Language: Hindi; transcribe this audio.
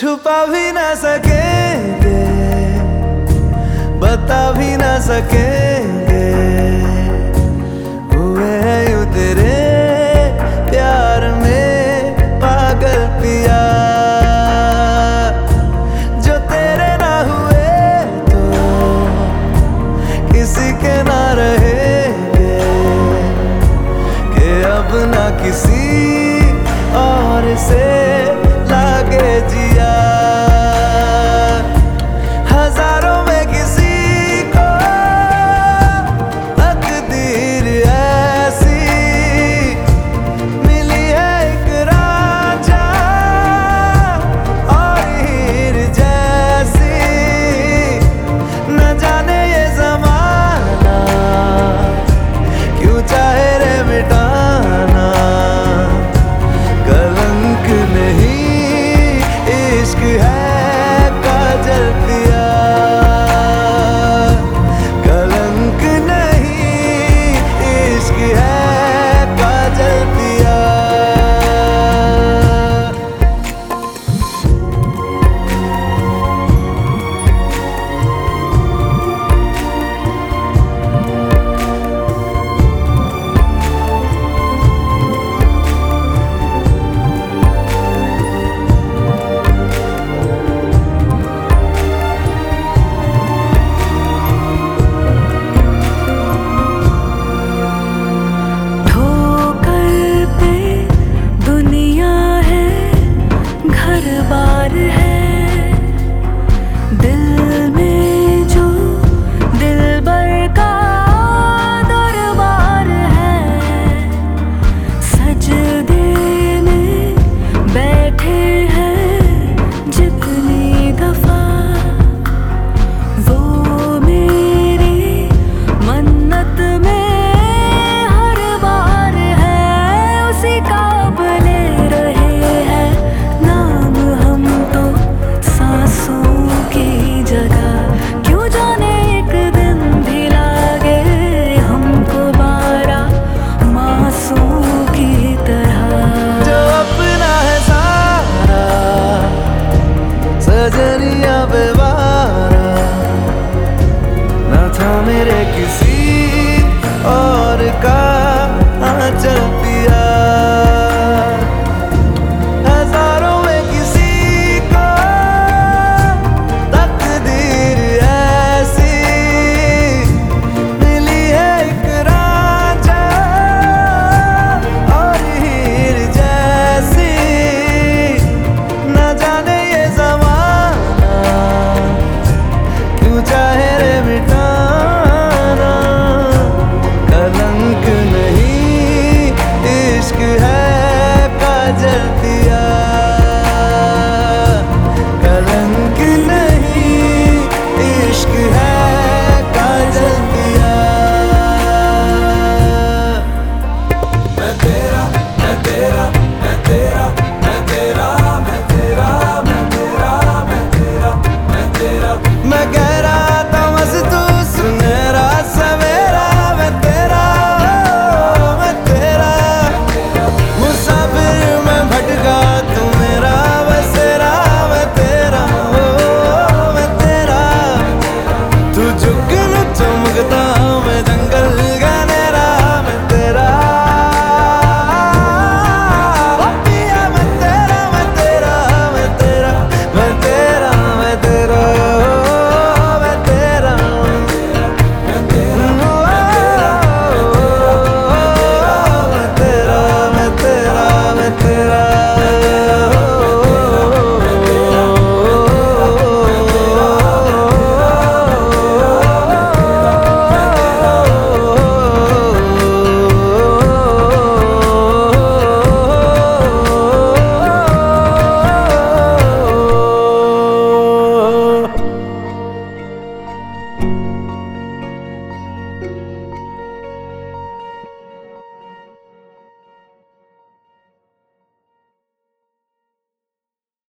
छुपा भी ना सकेंगे बता भी ना सकेंगे हुए यूँ तेरे प्यार में पागल पिया। जो तेरे ना हुए तो किसी के ना रहेंगे कि अब ना किसी और से happy